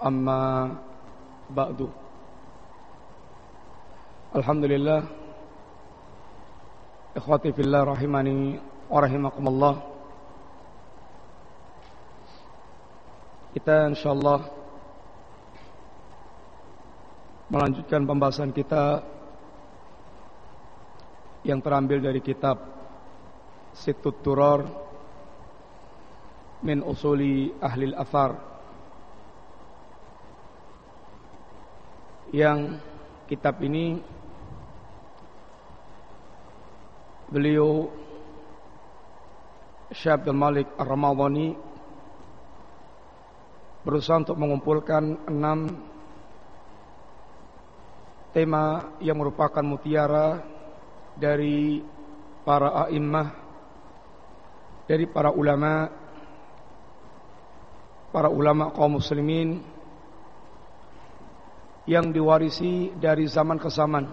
Amma ba'du. Alhamdulillah. Ikhwati fillah rahimani wa rahimakumullah. Kita insyaAllah Melanjutkan pembahasan kita Yang terambil dari kitab Situt Turor Min usuli ahlil afar yang kitab ini beliau Syekh Abdul Malik Ar-Ramadhani berusaha untuk mengumpulkan enam tema yang merupakan mutiara dari para a'immah dari para ulama para ulama kaum muslimin yang diwarisi dari zaman ke zaman.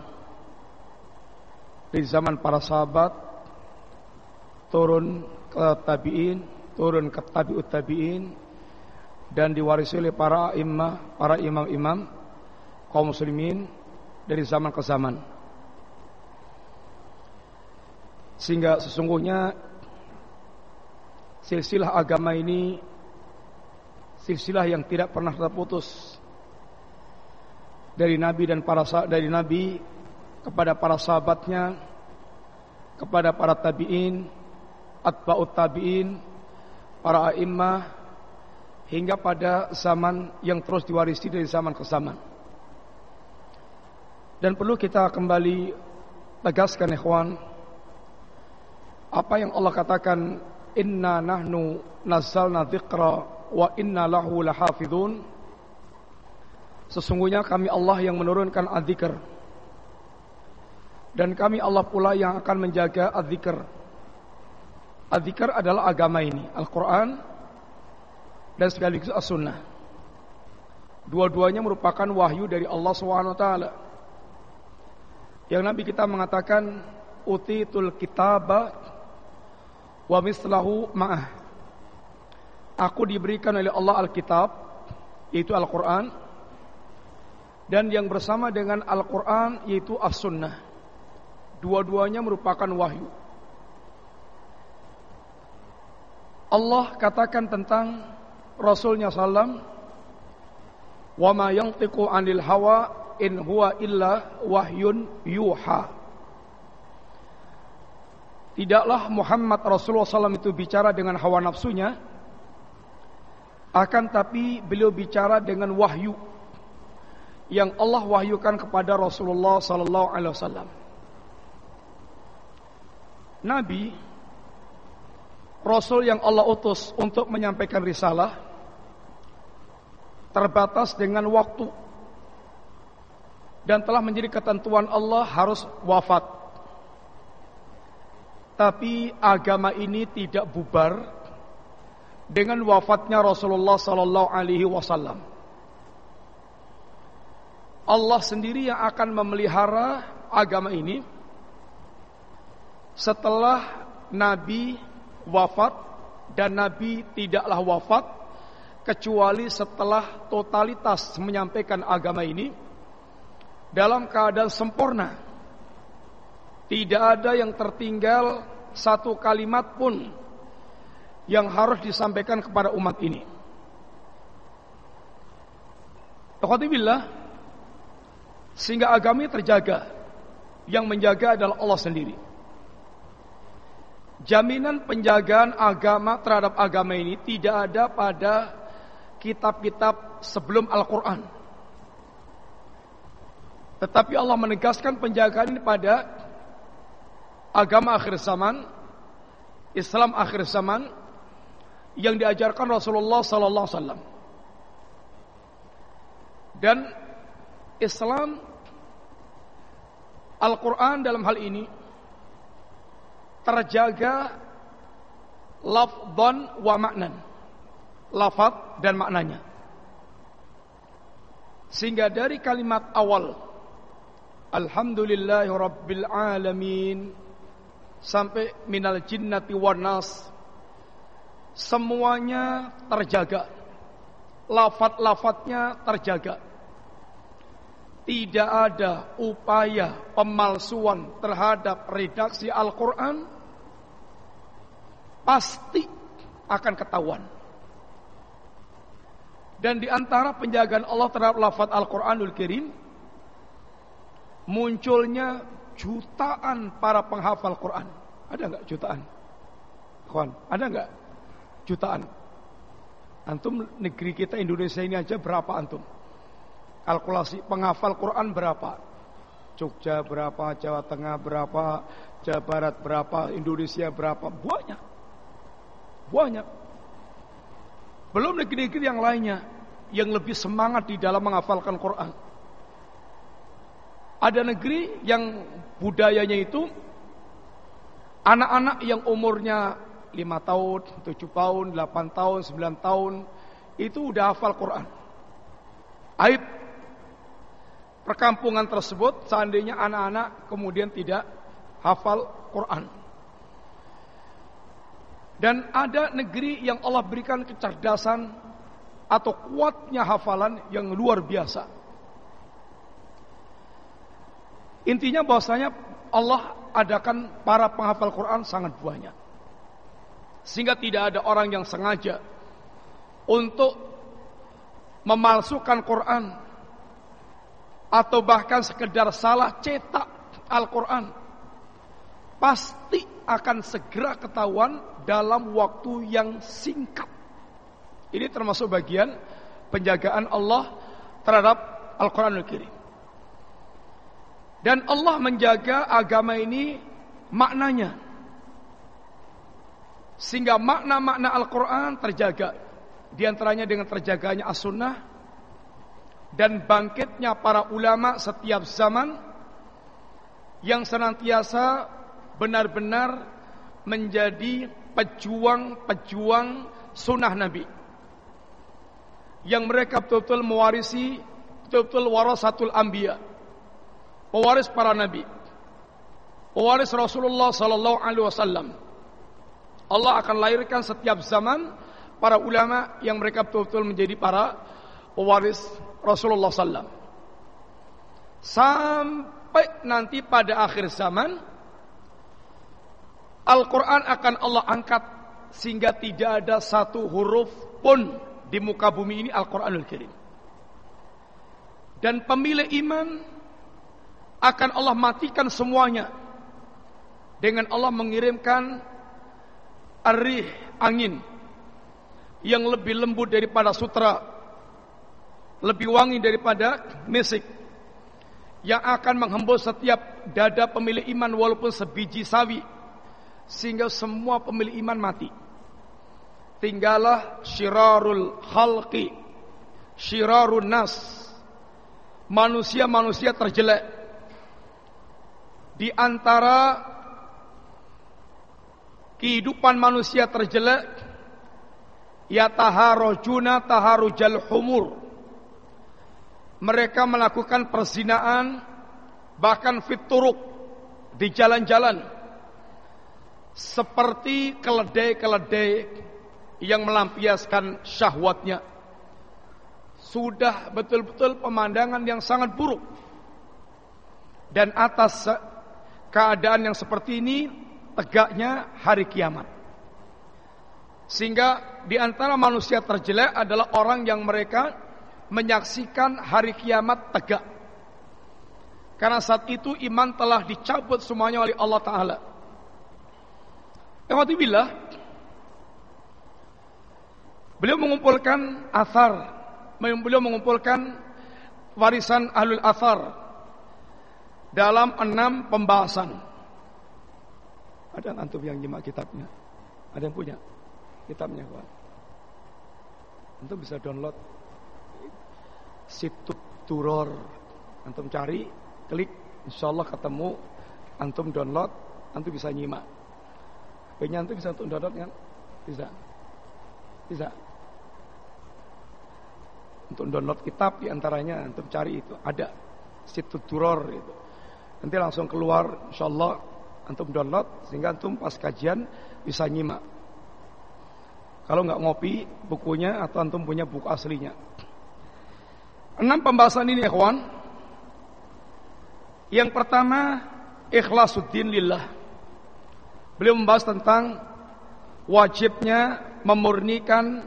Dari zaman para sahabat turun ke tabi'in, turun ke tabi'ut tabi'in dan diwarisi oleh para imam, para imam-imam kaum muslimin dari zaman ke zaman. Sehingga sesungguhnya silsilah agama ini silsilah yang tidak pernah terputus dari Nabi dan para dari Nabi kepada para sahabatnya kepada para tabi'in atba'ut tabi'in para a'immah hingga pada zaman yang terus diwarisi dari zaman ke zaman. Dan perlu kita kembali tegaskan ikhwan apa yang Allah katakan inna nahnu nazzalna dzikra wa inna lahu lahafidun Sesungguhnya kami Allah yang menurunkan adzikr dan kami Allah pula yang akan menjaga adzikr. Adzikr adalah agama ini, Al-Quran dan sekaligus As-Sunnah. Dua-duanya merupakan wahyu dari Allah SWT. Yang Nabi kita mengatakan utitul kitaba wa mislahu ma'ah. Aku diberikan oleh Allah Alkitab yaitu Al-Quran dan yang bersama dengan Al-Quran yaitu As-Sunnah. Dua-duanya merupakan wahyu. Allah katakan tentang Rasulnya Sallam, wa ma yantiqu anil hawa in huwa illa wahyun yuha. Tidaklah Muhammad Rasulullah SAW itu bicara dengan hawa nafsunya, akan tapi beliau bicara dengan wahyu yang Allah wahyukan kepada Rasulullah sallallahu alaihi wasallam. Nabi Rasul yang Allah utus untuk menyampaikan risalah terbatas dengan waktu dan telah menjadi ketentuan Allah harus wafat. Tapi agama ini tidak bubar dengan wafatnya Rasulullah sallallahu alaihi wasallam. Allah sendiri yang akan memelihara agama ini setelah Nabi wafat dan Nabi tidaklah wafat kecuali setelah totalitas menyampaikan agama ini dalam keadaan sempurna. Tidak ada yang tertinggal satu kalimat pun yang harus disampaikan kepada umat ini. Alhamdulillah sehingga agama terjaga. Yang menjaga adalah Allah sendiri. Jaminan penjagaan agama terhadap agama ini tidak ada pada kitab-kitab sebelum Al-Quran. Tetapi Allah menegaskan penjagaan ini pada agama akhir zaman, Islam akhir zaman yang diajarkan Rasulullah sallallahu alaihi wasallam. Dan Islam Al-Quran dalam hal ini terjaga lafdan wa maknan. Lafad dan maknanya. Sehingga dari kalimat awal Alhamdulillahi Rabbil Alamin Sampai minal jinnati wan nas Semuanya terjaga Lafat-lafatnya terjaga Tidak ada upaya pemalsuan terhadap redaksi Al-Quran Pasti akan ketahuan dan di antara penjagaan Allah terhadap lafaz Al-Qur'anul Karim munculnya jutaan para penghafal Quran. Ada enggak jutaan? Kawan, ada enggak jutaan? Antum negeri kita Indonesia ini aja berapa antum? Kalkulasi penghafal Quran berapa? Jogja berapa, Jawa Tengah berapa, Jawa Barat berapa, Indonesia berapa? Banyak. Banyak. Belum negeri-negeri yang lainnya yang lebih semangat di dalam menghafalkan Quran. Ada negeri yang budayanya itu anak-anak yang umurnya 5 tahun, 7 tahun, 8 tahun, 9 tahun itu udah hafal Quran. Aib perkampungan tersebut seandainya anak-anak kemudian tidak hafal Quran. Dan ada negeri yang Allah berikan kecerdasan atau kuatnya hafalan yang luar biasa. Intinya bahwasanya Allah adakan para penghafal Quran sangat banyak. Sehingga tidak ada orang yang sengaja untuk memalsukan Quran atau bahkan sekedar salah cetak Al-Quran pasti akan segera ketahuan dalam waktu yang singkat. Ini termasuk bagian penjagaan Allah terhadap Al-Quranul Karim. Dan Allah menjaga agama ini maknanya. Sehingga makna-makna Al-Quran terjaga. Di antaranya dengan terjaganya as-sunnah. Dan bangkitnya para ulama setiap zaman. Yang senantiasa benar-benar menjadi pejuang-pejuang sunnah Nabi. Yang mereka betul-betul mewarisi betul-betul warasatul anbiya. Pewaris para nabi. Pewaris Rasulullah sallallahu alaihi wasallam. Allah akan lahirkan setiap zaman para ulama yang mereka betul-betul menjadi para pewaris Rasulullah sallam. Sampai nanti pada akhir zaman Al-Quran akan Allah angkat sehingga tidak ada satu huruf pun di muka bumi ini Al-Quranul Karim. Dan pemilik iman akan Allah matikan semuanya dengan Allah mengirimkan arih angin yang lebih lembut daripada sutra, lebih wangi daripada mesik yang akan menghembus setiap dada pemilik iman walaupun sebiji sawi sehingga semua pemilik iman mati. Tinggallah syirarul khalqi, syirarun nas, manusia-manusia terjelek. Di antara kehidupan manusia terjelek, ya taharujuna taharujal humur. Mereka melakukan perzinaan bahkan fituruk di jalan-jalan seperti keledai-keledai yang melampiaskan syahwatnya. Sudah betul-betul pemandangan yang sangat buruk. Dan atas keadaan yang seperti ini tegaknya hari kiamat. Sehingga di antara manusia terjelek adalah orang yang mereka menyaksikan hari kiamat tegak. Karena saat itu iman telah dicabut semuanya oleh Allah Ta'ala. Ikhwatibillah Beliau mengumpulkan asar Beliau mengumpulkan Warisan ahlul asar Dalam enam pembahasan. Ada antum yang nyimak kitabnya? Ada yang punya? Kitabnya kawan Antum bisa download Situs Duror. Antum cari, klik, insya Allah ketemu, antum download, antum bisa nyimak. HP-nya antum bisa untuk download kan? Bisa. Bisa. Untuk download kitab di antaranya antum cari itu ada situ Duror itu. Nanti langsung keluar, insya Allah antum download sehingga antum pas kajian bisa nyimak. Kalau nggak ngopi bukunya atau antum punya buku aslinya. Enam pembahasan ini ikhwan. Yang pertama ikhlasuddin lillah. Beliau membahas tentang wajibnya memurnikan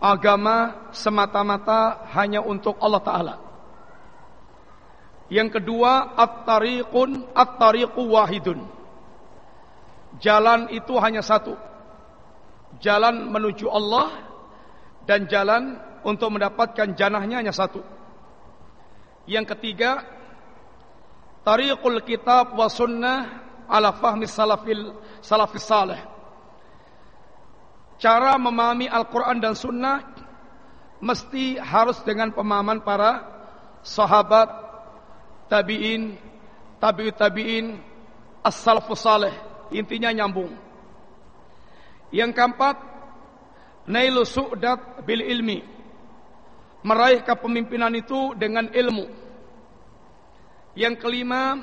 agama semata-mata hanya untuk Allah taala. Yang kedua at-tariqun at-tariqu wahidun. Jalan itu hanya satu jalan menuju Allah dan jalan untuk mendapatkan janahnya hanya satu. Yang ketiga, tariqul kitab wa sunnah ala fahmi salafil salafis salih. Cara memahami Al-Quran dan Sunnah mesti harus dengan pemahaman para sahabat, tabi'in, tabi'ut tabi'in, as-salafus salih. Intinya nyambung. Yang keempat, nailu su'dat bil ilmi. Meraih kepemimpinan itu dengan ilmu. Yang kelima,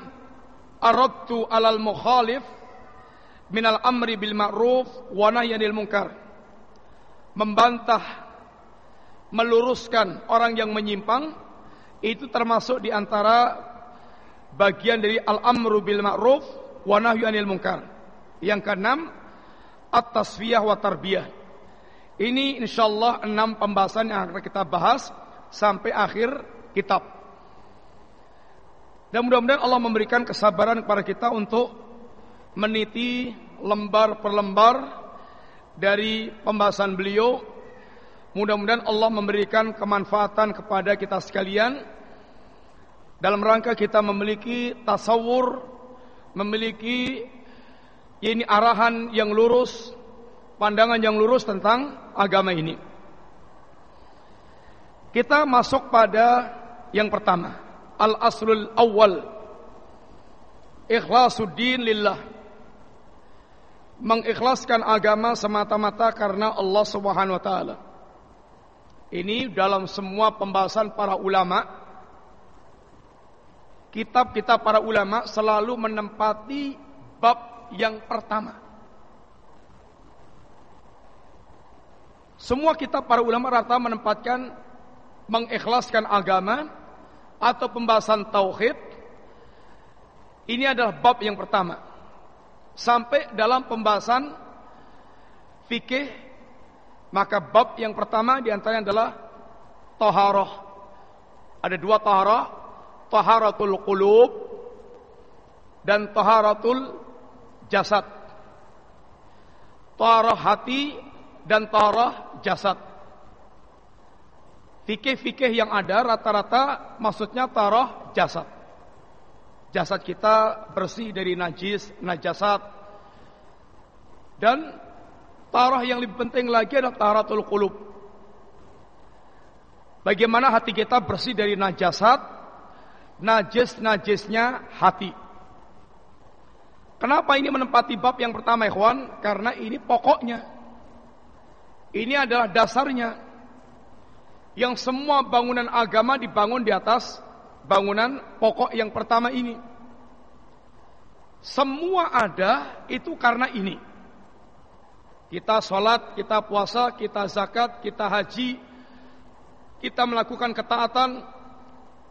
aradtu alal mukhalif minal amri bil ma'ruf wa nahyanil munkar. Membantah, meluruskan orang yang menyimpang itu termasuk di antara bagian dari al-amru bil ma'ruf wa nahyanil munkar. Yang keenam, at-tasfiyah wa tarbiyah. Ini insyaallah enam pembahasan yang akan kita bahas sampai akhir kitab. Dan mudah-mudahan Allah memberikan kesabaran kepada kita untuk meniti lembar per lembar dari pembahasan beliau. Mudah-mudahan Allah memberikan kemanfaatan kepada kita sekalian dalam rangka kita memiliki tasawur, memiliki ini arahan yang lurus, pandangan yang lurus tentang agama ini. Kita masuk pada yang pertama, al-aslul awal. Ikhlasuddin lillah. Mengikhlaskan agama semata-mata karena Allah Subhanahu wa taala. Ini dalam semua pembahasan para ulama kitab-kitab para ulama selalu menempati bab yang pertama. Semua kitab para ulama rata menempatkan mengikhlaskan agama atau pembahasan tauhid. Ini adalah bab yang pertama. Sampai dalam pembahasan fikih maka bab yang pertama di antaranya adalah taharah. Ada dua taharah, taharatul qulub dan taharatul jasad. Tarah hati dan tarah jasad. Fikih-fikih yang ada rata-rata maksudnya tarah jasad. Jasad kita bersih dari najis, najasat. Dan tarah yang lebih penting lagi adalah taratul qulub. Bagaimana hati kita bersih dari najasat, najis-najisnya hati. Kenapa ini menempati bab yang pertama ikhwan? Karena ini pokoknya. Ini adalah dasarnya. Yang semua bangunan agama dibangun di atas bangunan pokok yang pertama ini. Semua ada itu karena ini. Kita sholat, kita puasa, kita zakat, kita haji, kita melakukan ketaatan,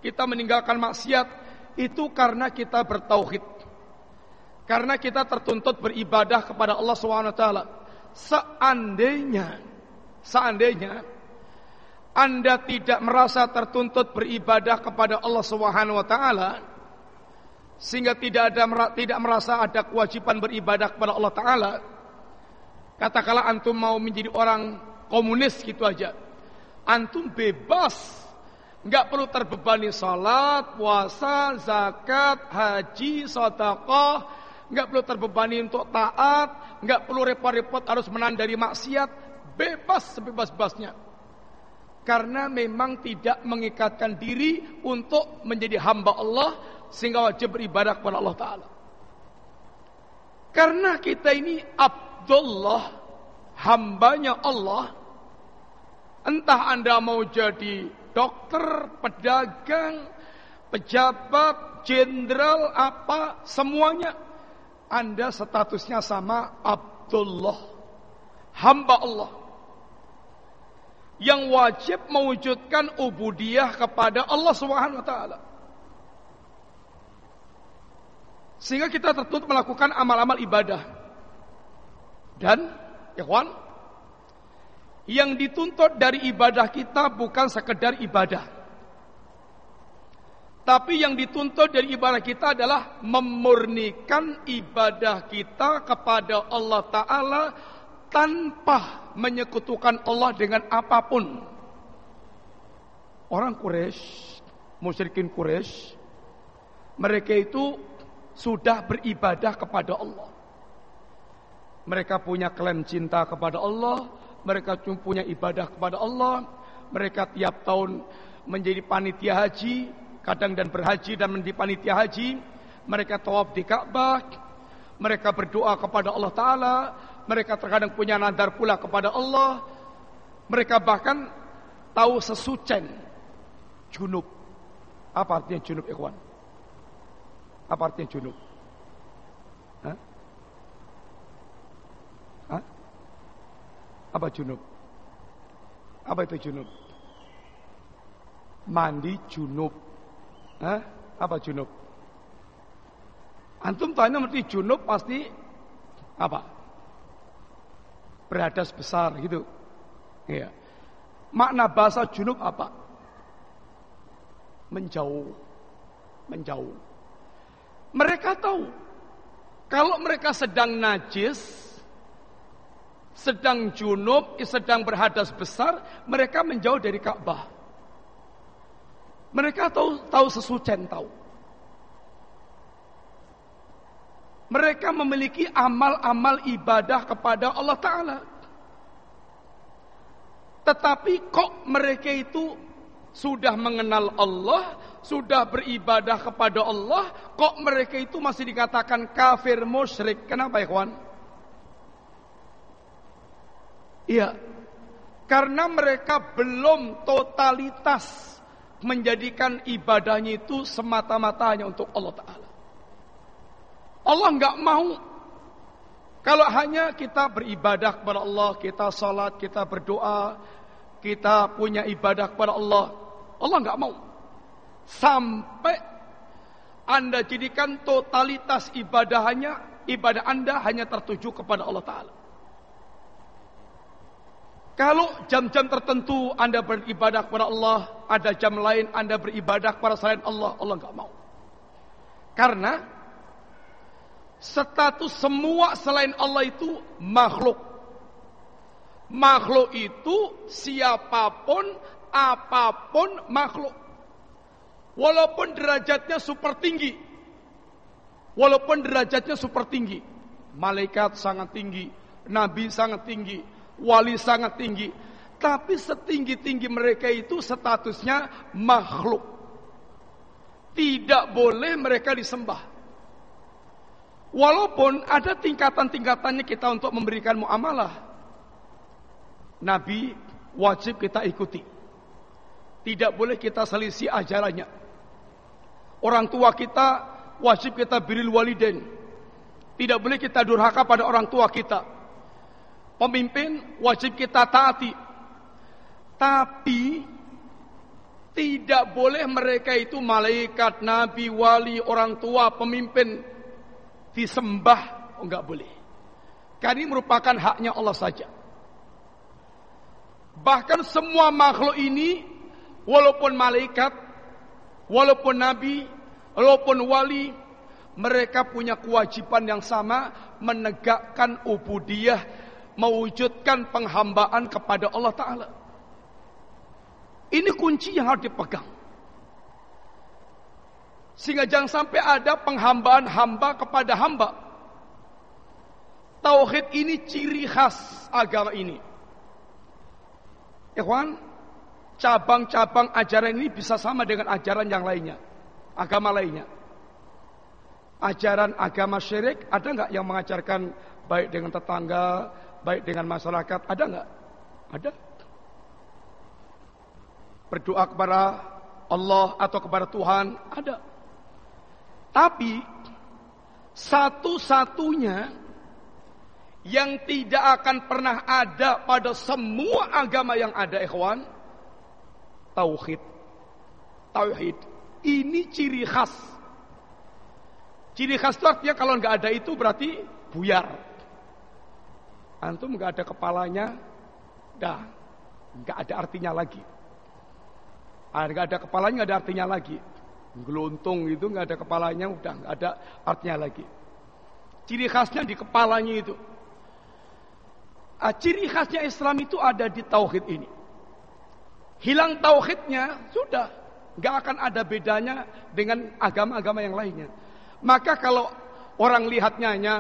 kita meninggalkan maksiat, itu karena kita bertauhid. Karena kita tertuntut beribadah kepada Allah SWT. Seandainya, seandainya Anda tidak merasa tertuntut beribadah kepada Allah SWT, sehingga tidak ada tidak merasa ada kewajiban beribadah kepada Allah Taala, katakanlah antum mau menjadi orang komunis gitu aja, antum bebas. Nggak perlu terbebani salat, puasa, zakat, haji, sedekah, nggak perlu terbebani untuk taat, nggak perlu repot-repot harus menahan dari maksiat, bebas sebebas-bebasnya. karena memang tidak mengikatkan diri untuk menjadi hamba Allah sehingga wajib beribadah kepada Allah Ta'ala. Karena kita ini Abdullah, hambanya Allah, entah Anda mau jadi dokter, pedagang, pejabat, jenderal, apa, semuanya Anda statusnya sama Abdullah, hamba Allah yang wajib mewujudkan ubudiyah kepada Allah taala. Sehingga kita tertuntut melakukan amal-amal ibadah. Dan, ikhwan, yang dituntut dari ibadah kita bukan sekedar ibadah. Tapi yang dituntut dari ibadah kita adalah memurnikan ibadah kita kepada Allah Ta'ala tanpa menyekutukan Allah dengan apa pun. Orang Quraisy, musyrikin Quraisy, mereka itu sudah beribadah kepada Allah. Mereka punya klaim cinta kepada Allah, mereka punya ibadah kepada Allah, mereka tiap tahun menjadi panitia haji, kadang dan berhaji dan menjadi panitia haji, mereka tawaf di Ka'bah, mereka berdoa kepada Allah Ta'ala, mereka terkadang punya nadar pula kepada Allah. Mereka bahkan tahu sesucen junub. Apa artinya junub ikhwan? Apa artinya junub? Hah? Hah? Apa junub? Apa itu junub? Mandi junub. Hah? Apa junub? Antum tanya mesti junub pasti apa? Berhadas besar gitu. Ya. Makna bahasa junub apa? Menjauh. Menjauh. Mereka tahu kalau mereka sedang najis, sedang junub, sedang berhadas besar, mereka menjauh dari Ka'bah. Mereka tahu tahu sesucen tahu. Mereka memiliki amal-amal ibadah kepada Allah Ta'ala. Tetapi kok mereka itu sudah mengenal Allah, sudah beribadah kepada Allah, kok mereka itu masih dikatakan kafir musyrik? Kenapa kawan? Iya, karena mereka belum totalitas menjadikan ibadahnya itu semata-mata hanya untuk Allah Ta'ala. Allah nggak mau kalau hanya kita beribadah kepada Allah, kita salat, kita berdoa, kita punya ibadah kepada Allah. Allah nggak mau. Sampai Anda jadikan totalitas ibadahnya, ibadah Anda hanya tertuju kepada Allah Ta'ala. Kalau jam-jam tertentu Anda beribadah kepada Allah, ada jam lain Anda beribadah kepada selain Allah, Allah nggak mau. Karena status semua selain Allah itu makhluk. Makhluk itu siapa pun, apa pun makhluk. Walaupun derajatnya super tinggi. Walaupun derajatnya super tinggi. Malaikat sangat tinggi. Nabi sangat tinggi. Wali sangat tinggi. Tapi setinggi-tinggi mereka itu statusnya makhluk. Tidak boleh mereka disembah. Walaupun ada tingkatan-tingkatannya kita untuk memberikan muamalah. Nabi wajib kita ikuti. Tidak boleh kita selisih ajarannya. Orang tua kita wajib kita biril waliden. Tidak boleh kita durhaka pada orang tua kita. Pemimpin wajib kita taati. Tapi tidak boleh mereka itu malaikat, nabi, wali, orang tua, pemimpin disembah oh, enggak boleh. Karena ini merupakan haknya Allah saja. Bahkan semua makhluk ini walaupun malaikat, walaupun nabi, walaupun wali, mereka punya kewajiban yang sama menegakkan ubudiyah, mewujudkan penghambaan kepada Allah taala. Ini kunci yang harus dipegang. Sehingga jangan sampai ada penghambaan hamba kepada hamba. Tauhid ini ciri khas agama ini. Ikhwan, cabang-cabang ajaran ini bisa sama dengan ajaran yang lainnya, agama lainnya. Ajaran agama syirik ada nggak yang mengajarkan baik dengan tetangga, baik dengan masyarakat? Ada nggak? Ada. Berdoa kepada Allah atau kepada Tuhan ada. Tapi satu-satunya yang tidak akan pernah ada pada semua agama yang ada ikhwan tauhid tauhid ini ciri khas ciri khas itu artinya kalau nggak ada itu berarti buyar antum nggak ada kepalanya dah. Nggak ada artinya lagi. Ah, nggak ada kepalanya nggak ada artinya lagi. Geluntung itu nggak ada kepalanya udah nggak ada artinya lagi. Ciri khasnya di kepalanya itu. Ah, ciri khasnya Islam itu ada di tauhid ini. Hilang tauhidnya sudah. Nggak akan ada bedanya dengan agama-agama yang lainnya. Maka kalau orang lihatnya hanya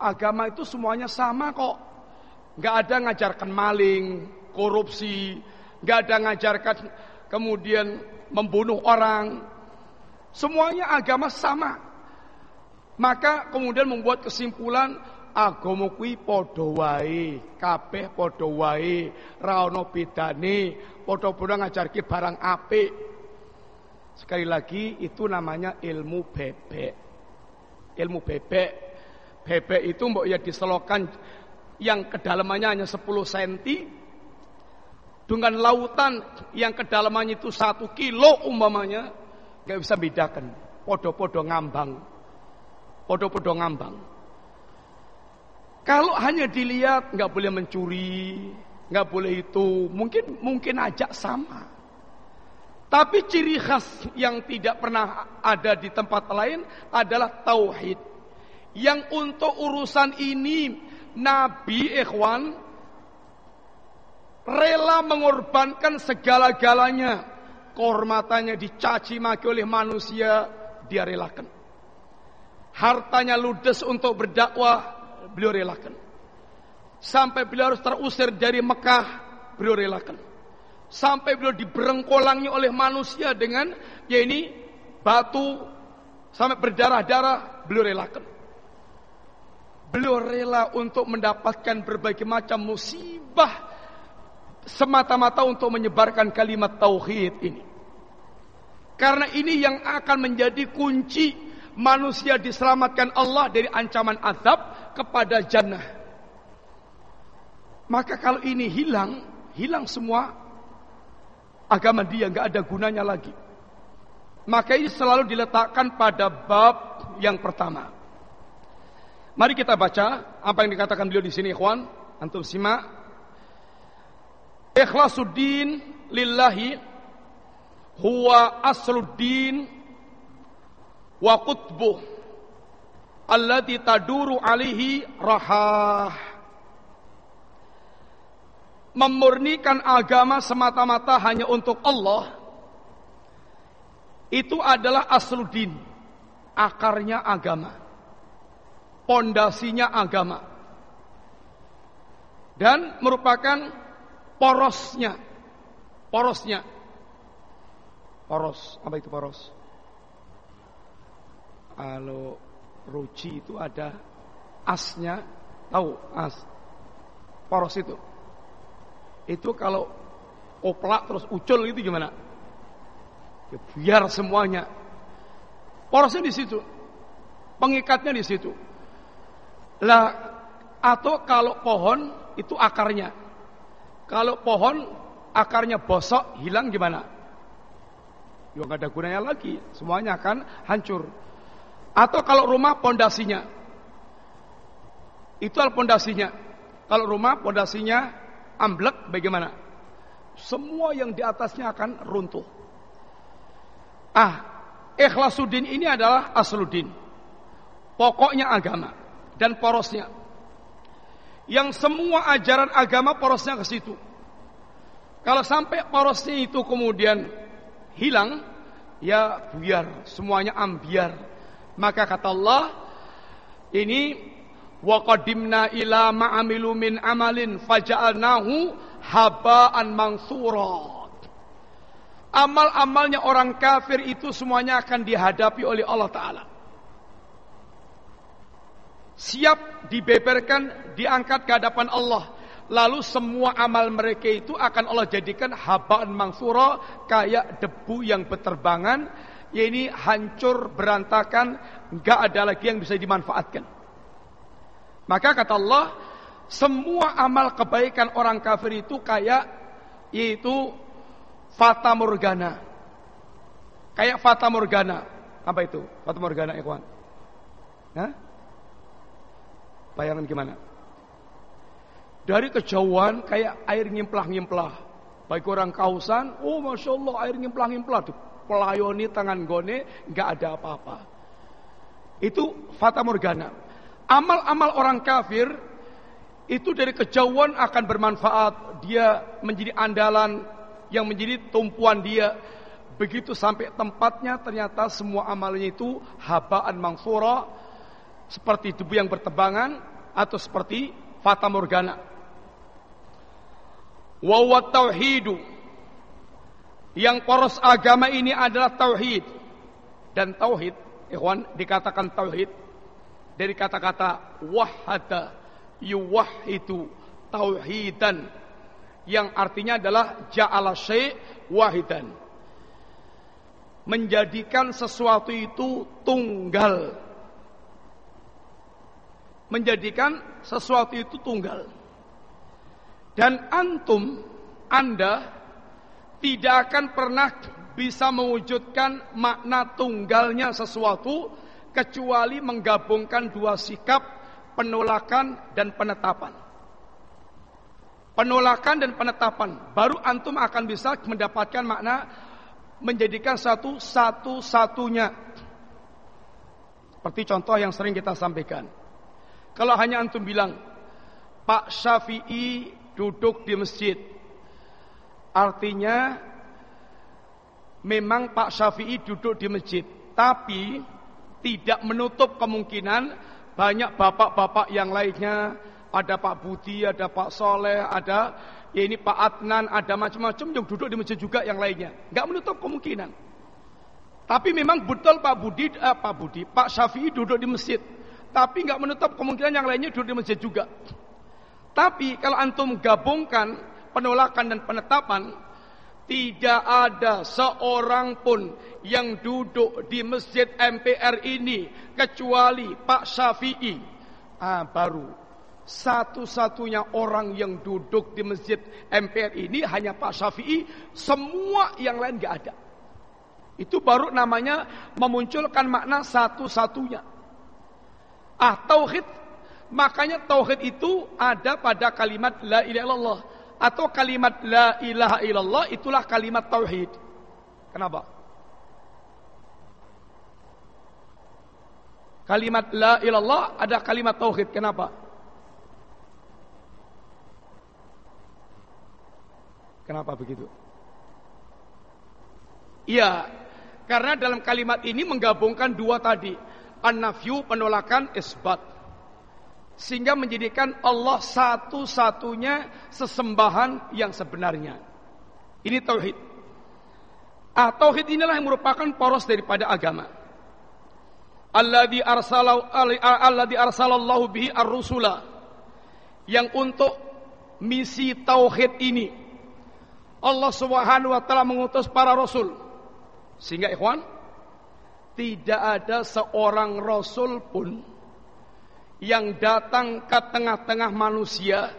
agama itu semuanya sama kok nggak ada ngajarkan maling korupsi nggak ada ngajarkan kemudian membunuh orang. Semuanya agama sama. Maka kemudian membuat kesimpulan agama kuwi padha wae, kabeh padha wae, ra ono bedane, ngajarke barang apik. Sekali lagi itu namanya ilmu bebek. Ilmu bebek. Bebek itu mbok ya diselokan yang kedalamannya hanya 10 cm dengan lautan yang kedalamannya itu satu kilo umpamanya nggak bisa bedakan. Podo-podo ngambang. Podo-podo ngambang. Kalau hanya dilihat nggak boleh mencuri nggak boleh itu. Mungkin mungkin aja sama. Tapi ciri khas yang tidak pernah ada di tempat lain adalah tauhid yang untuk urusan ini Nabi ikhwan rela mengorbankan segala-galanya. Kehormatannya dicaci maki oleh manusia, dia relakan. Hartanya ludes untuk berdakwah, beliau relakan. Sampai beliau harus terusir dari Mekah, beliau relakan. Sampai beliau diberengkolangi oleh manusia dengan ya ini batu sampai berdarah-darah, beliau relakan. Beliau rela untuk mendapatkan berbagai macam musibah semata-mata untuk menyebarkan kalimat tauhid ini. Karena ini yang akan menjadi kunci manusia diselamatkan Allah dari ancaman azab kepada jannah. Maka kalau ini hilang, hilang semua agama dia nggak ada gunanya lagi. Maka ini selalu diletakkan pada bab yang pertama. Mari kita baca apa yang dikatakan beliau di sini, ikhwan. Antum simak. Ikhlasuddin lillahi huwa asluddin wa qutbuh alladhi taduru alihi rahah. Memurnikan agama semata-mata hanya untuk Allah itu adalah asluddin akarnya agama pondasinya agama dan merupakan porosnya. Porosnya. Poros, apa itu poros? Kalau ruci itu ada asnya, tahu as. Poros itu. Itu kalau oplak terus ucul itu gimana? Ya, biar semuanya. Porosnya di situ. Pengikatnya di situ. Lah atau kalau pohon itu akarnya. Kalau pohon akarnya bosok, hilang gimana? Ya nggak ada gunanya lagi, semuanya akan hancur. Atau kalau rumah pondasinya, itu al pondasinya. Kalau rumah pondasinya amblek, bagaimana? Semua yang di atasnya akan runtuh. Ah, ikhlasuddin ini adalah asluddin. Pokoknya agama dan porosnya yang semua ajaran agama porosnya ke situ. Kalau sampai porosnya itu kemudian hilang, ya buyar, semuanya ambiar. Maka kata Allah, ini wa qadimna ila ma'amilu min amalin faja'alnahu habaan mansura. Amal-amalnya orang kafir itu semuanya akan dihadapi oleh Allah Ta'ala. Siap dibeberkan, diangkat ke hadapan Allah. Lalu semua amal mereka itu akan Allah jadikan habaan mansura kayak debu yang berterbangan. Ya ini hancur, berantakan, nggak ada lagi yang bisa dimanfaatkan. Maka kata Allah, semua amal kebaikan orang kafir itu kayak yaitu fata morgana. Kayak fata morgana. Apa itu? Fata morgana, ikhwan. Hah? Bayangan gimana? Dari kejauhan kayak air ngimplah-ngimplah. Baik orang kausan, oh masya Allah air ngimplah-ngimplah. Pelayoni tangan gone, nggak ada apa-apa. Itu fata morgana. Amal-amal orang kafir itu dari kejauhan akan bermanfaat. Dia menjadi andalan yang menjadi tumpuan dia. Begitu sampai tempatnya ternyata semua amalnya itu habaan mangsura seperti debu yang bertebangan atau seperti fata morgana. Wa tauhidu. Yang poros agama ini adalah tauhid. Dan tauhid, ikhwan, dikatakan tauhid dari kata-kata wahada yuwahidu tauhidan yang artinya adalah ja'ala syai' wahidan. Menjadikan sesuatu itu tunggal. Menjadikan sesuatu itu tunggal. Dan antum, Anda tidak akan pernah bisa mewujudkan makna tunggalnya sesuatu kecuali menggabungkan dua sikap penolakan dan penetapan. Penolakan dan penetapan baru antum akan bisa mendapatkan makna menjadikan satu satu-satunya. Seperti contoh yang sering kita sampaikan. Kalau hanya antum bilang Pak Syafi'i duduk di masjid. Artinya memang Pak Syafi'i duduk di masjid, tapi tidak menutup kemungkinan banyak bapak-bapak yang lainnya, ada Pak Budi, ada Pak Soleh, ada ya ini Pak Adnan, ada macam-macam yang duduk di masjid juga yang lainnya. Enggak menutup kemungkinan. Tapi memang betul Pak Budi, eh, Pak Budi, Pak Syafi'i duduk di masjid. Tapi enggak menutup kemungkinan yang lainnya duduk di masjid juga. Tapi kalau antum gabungkan penolakan dan penetapan, tidak ada seorang pun yang duduk di masjid MPR ini kecuali Pak Syafi'i. Ah, baru satu-satunya orang yang duduk di masjid MPR ini hanya Pak Syafi'i, semua yang lain gak ada. Itu baru namanya memunculkan makna satu-satunya. Ah, tauhid Makanya tauhid itu ada pada kalimat la ilaha illallah atau kalimat la ilaha illallah itulah kalimat tauhid. Kenapa? Kalimat la ilallah ada kalimat tauhid. Kenapa? Kenapa begitu? Iya, karena dalam kalimat ini menggabungkan dua tadi, an-nafyu penolakan isbat sehingga menjadikan Allah satu-satunya sesembahan yang sebenarnya. Ini tauhid. Ah, tauhid inilah yang merupakan poros daripada agama. Alladzi arsalahu alladzi arsalallahu bihi ar-rusula. Yang untuk misi tauhid ini Allah Subhanahu wa taala mengutus para rasul. Sehingga ikhwan, tidak ada seorang rasul pun yang datang ke tengah-tengah manusia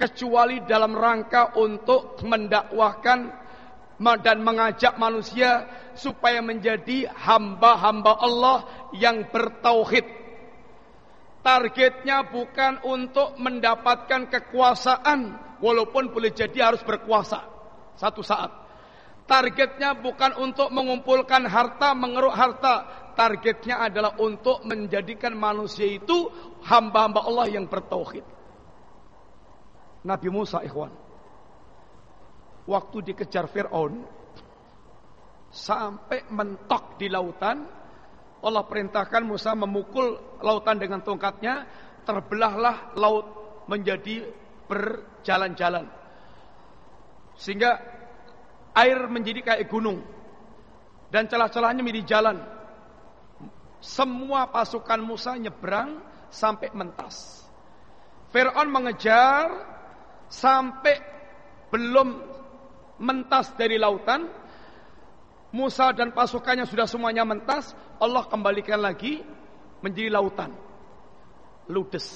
kecuali dalam rangka untuk mendakwahkan dan mengajak manusia supaya menjadi hamba-hamba Allah yang bertauhid. Targetnya bukan untuk mendapatkan kekuasaan walaupun boleh jadi harus berkuasa satu saat. Targetnya bukan untuk mengumpulkan harta, mengeruk harta, targetnya adalah untuk menjadikan manusia itu hamba-hamba Allah yang bertauhid. Nabi Musa ikhwan. Waktu dikejar Fir'aun sampai mentok di lautan Allah perintahkan Musa memukul lautan dengan tongkatnya terbelahlah laut menjadi berjalan-jalan. Sehingga air menjadi kayak gunung dan celah-celahnya menjadi jalan. Semua pasukan Musa nyebrang sampai mentas. Fir'aun mengejar sampai belum mentas dari lautan. Musa dan pasukannya sudah semuanya mentas. Allah kembalikan lagi menjadi lautan. Ludes.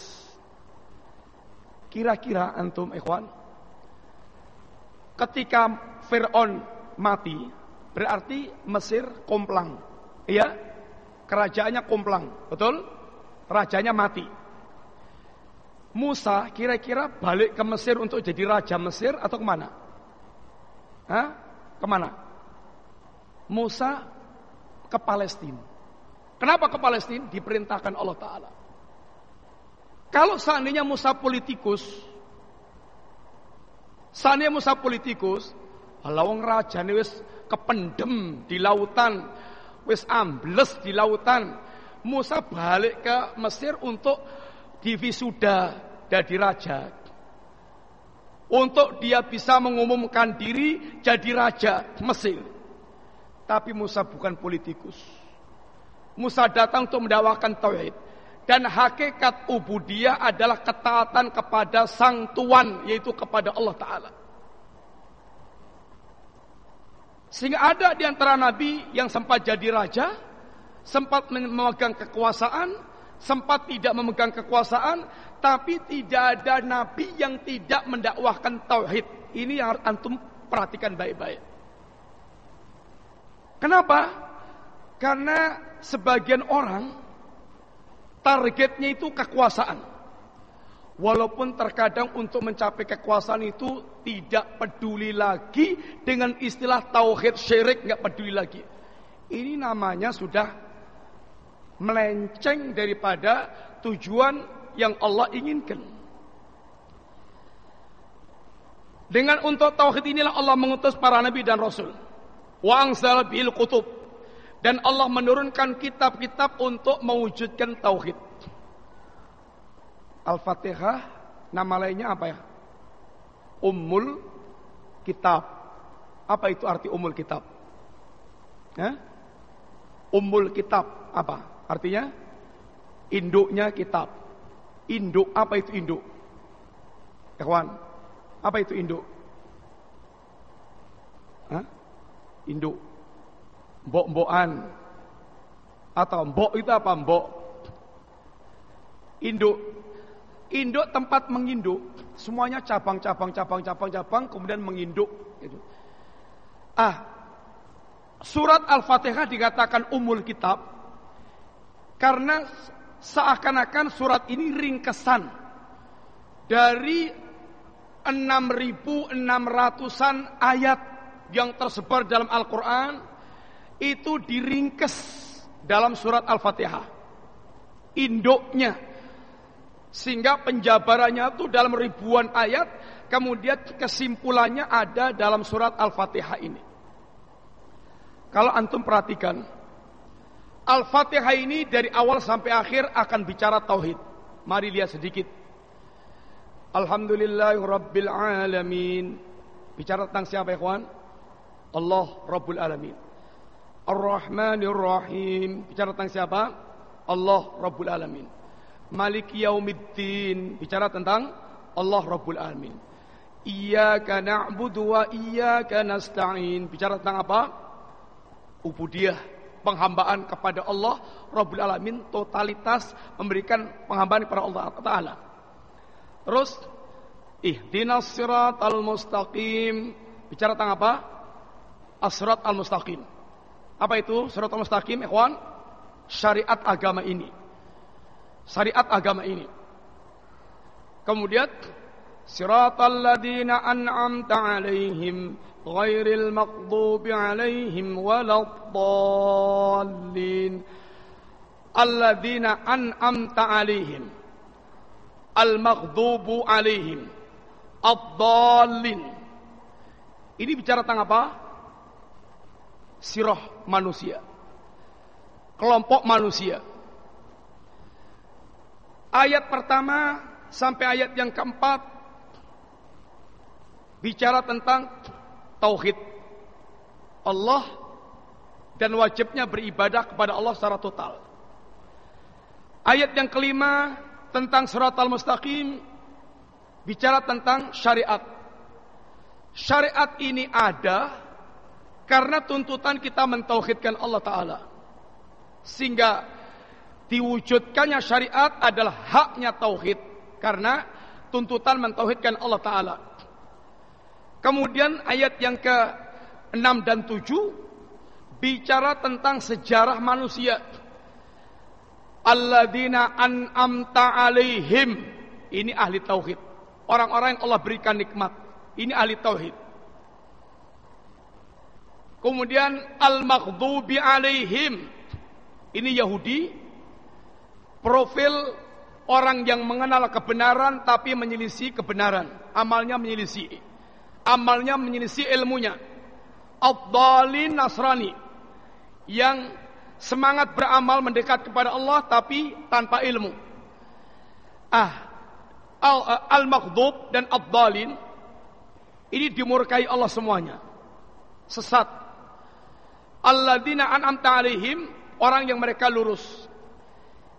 Kira-kira antum ikhwan. Ketika Fir'aun mati. Berarti Mesir komplang. Iya? Kerajaannya komplang. Betul? Rajanya mati. Musa kira-kira balik ke Mesir untuk jadi raja Mesir atau ke mana? Hah? Ke mana? Musa ke Palestina. Kenapa ke Palestina? Diperintahkan Allah Ta'ala. Kalau seandainya Musa politikus, seandainya Musa politikus, lawang raja wis kependem di lautan, wis ambles di lautan. Musa balik ke Mesir untuk divisuda jadi raja. Untuk dia bisa mengumumkan diri jadi raja Mesir. Tapi Musa bukan politikus. Musa datang untuk mendakwakan tauhid. Dan hakikat ubudiyah adalah ketaatan kepada sang tuan yaitu kepada Allah Ta'ala. Sehingga ada di antara nabi yang sempat jadi raja, sempat memegang kekuasaan, sempat tidak memegang kekuasaan, tapi tidak ada nabi yang tidak mendakwahkan tauhid. Ini yang harus antum perhatikan baik-baik. Kenapa? Karena sebagian orang targetnya itu kekuasaan. Walaupun terkadang untuk mencapai kekuasaan itu tidak peduli lagi dengan istilah tauhid syirik nggak peduli lagi. Ini namanya sudah melenceng daripada tujuan yang Allah inginkan. Dengan untuk tauhid inilah Allah mengutus para nabi dan rasul. Wa angsal bil kutub. Dan Allah menurunkan kitab-kitab untuk mewujudkan tauhid. Al-Fatihah nama lainnya apa ya? Ummul Kitab. Apa itu arti Ummul Kitab? Ya? Ummul Kitab apa? Artinya induknya kitab. Induk apa itu induk? Kawan, apa itu induk? Hah? Induk. Mbok-mbokan. Atau mbok itu apa mbok? Induk. Induk tempat menginduk. Semuanya cabang, cabang, cabang, cabang, cabang, kemudian menginduk. Gitu. Ah, surat Al-Fatihah dikatakan umul kitab karena seakan-akan surat ini ringkesan dari 6.600an ayat yang tersebar dalam Al-Quran itu diringkes dalam surat Al-Fatihah. Induknya. Sehingga penjabarannya itu dalam ribuan ayat, kemudian kesimpulannya ada dalam surat Al-Fatihah ini. Kalau antum perhatikan, Al-Fatihah ini dari awal sampai akhir akan bicara tauhid. Mari lihat sedikit. Alhamdulillahirabbil alamin. Bicara tentang siapa ikhwan? Allah Rabbul Alamin. Ar-Rahmanir Rahim. Bicara tentang siapa? Allah Rabbul Alamin. Malik Yaumiddin. Bicara tentang Allah Rabbul Alamin. Iyyaka na'budu wa iyyaka nasta'in. Bicara tentang apa? Ubudiyah penghambaan kepada Allah Rabbul Alamin totalitas memberikan penghambaan kepada Allah Taala. Terus ihdinas siratal mustaqim bicara tentang apa? Asrat al-mustaqim. Apa itu surat al-mustaqim, ikhwan? Syariat agama ini syariat agama ini. Kemudian siratal ladzina an'amta 'alaihim ghairil maghdubi 'alaihim waladdallin. Alladzina an'amta 'alaihim. Al-maghdubu 'alaihim. abdallin Ini bicara tentang apa? Sirah manusia. Kelompok manusia Ayat pertama sampai ayat yang keempat bicara tentang tauhid Allah dan wajibnya beribadah kepada Allah secara total. Ayat yang kelima tentang surat al-mustaqim bicara tentang syariat. Syariat ini ada karena tuntutan kita mentauhidkan Allah Ta'ala. Sehingga diwujudkannya syariat adalah haknya tauhid. Karena tuntutan mentauhidkan Allah Ta'ala. Kemudian ayat yang ke-6 dan 7 bicara tentang sejarah manusia. Alladzina an'amta alaihim. Ini ahli tauhid. Orang-orang yang Allah berikan nikmat. Ini ahli tauhid. Kemudian al-maghdubi alaihim. Ini Yahudi. Profil orang yang mengenal kebenaran tapi menyelisih kebenaran. Amalnya menyelisih. Amalnya menyelisih ilmunya. Abdalin Nasrani. Yang semangat beramal mendekat kepada Allah tapi tanpa ilmu. Ah, al-maghdub dan abdalin ini dimurkai Allah semuanya. Sesat Alladzina an'amta alaihim orang yang mereka lurus.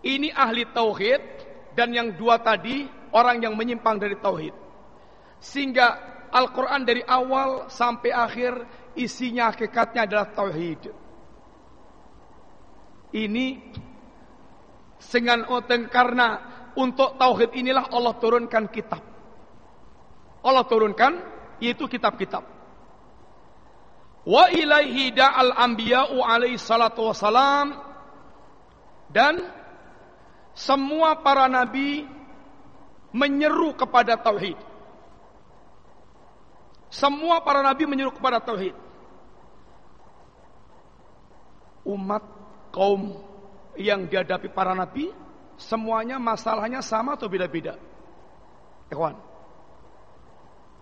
Ini ahli tauhid dan yang dua tadi orang yang menyimpang dari tauhid. Sehingga Al-Qur'an dari awal sampai akhir isinya hakikatnya adalah tauhid. Ini dengan oteng karena untuk tauhid inilah Allah turunkan kitab. Allah turunkan yaitu kitab-kitab. Wa ilaihi da'al anbiya'u alaihi salatu wassalam dan semua para nabi menyeru kepada tauhid. Semua para nabi menyeru kepada tauhid. Umat kaum yang dihadapi para nabi semuanya masalahnya sama atau beda-beda? Ikhwan.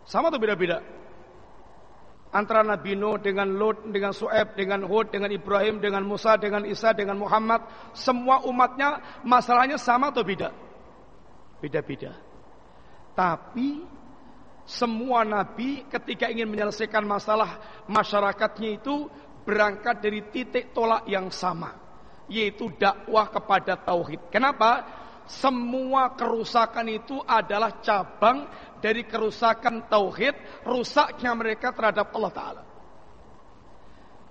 Sama atau beda-beda? Antara Nabi Nuh dengan Lut, dengan Su'eb, dengan Hud, dengan Ibrahim, dengan Musa, dengan Isa, dengan Muhammad, semua umatnya masalahnya sama atau beda? Beda-beda. Tapi semua nabi ketika ingin menyelesaikan masalah masyarakatnya itu berangkat dari titik tolak yang sama, yaitu dakwah kepada tauhid. Kenapa? semua kerusakan itu adalah cabang dari kerusakan tauhid, rusaknya mereka terhadap Allah Ta'ala.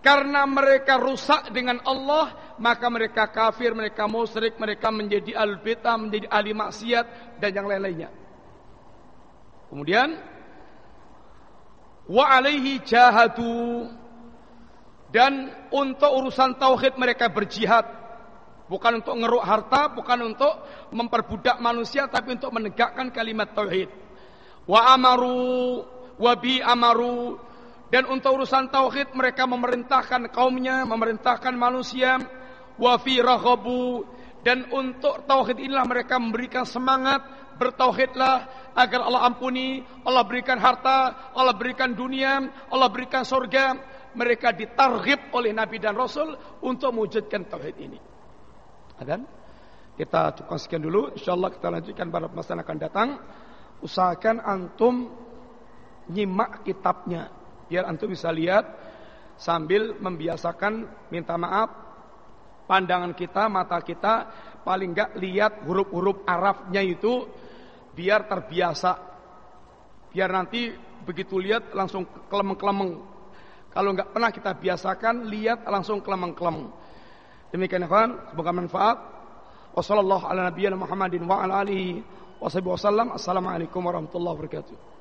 Karena mereka rusak dengan Allah, maka mereka kafir, mereka musyrik, mereka menjadi al-bid'ah, menjadi ahli maksiat dan yang lain-lainnya. Kemudian wa alaihi jahadu dan untuk urusan tauhid mereka berjihad Bukan untuk ngeruk harta, bukan untuk memperbudak manusia, tapi untuk menegakkan kalimat tauhid. Wa amaru, wa bi amaru. Dan untuk urusan tauhid mereka memerintahkan kaumnya, memerintahkan manusia. Wa fi rahabu. Dan untuk tauhid inilah mereka memberikan semangat, bertauhidlah agar Allah ampuni, Allah berikan harta, Allah berikan dunia, Allah berikan surga. Mereka ditarghib oleh Nabi dan Rasul untuk mewujudkan tauhid ini. Dan kita cukup sekian dulu. InsyaAllah kita lanjutkan pada yang akan datang. Usahakan antum nyimak kitabnya. Biar antum bisa lihat sambil membiasakan minta maaf pandangan kita, mata kita paling enggak lihat huruf-huruf Arabnya itu biar terbiasa. Biar nanti begitu lihat langsung kelemeng-kelemeng. Kalau enggak pernah kita biasakan lihat langsung kelemeng-kelemeng. Demikian ikhwan, semoga manfaat. Wassallallahu ala nabiyina Muhammadin wa ala alihi wa Assalamualaikum warahmatullahi wabarakatuh.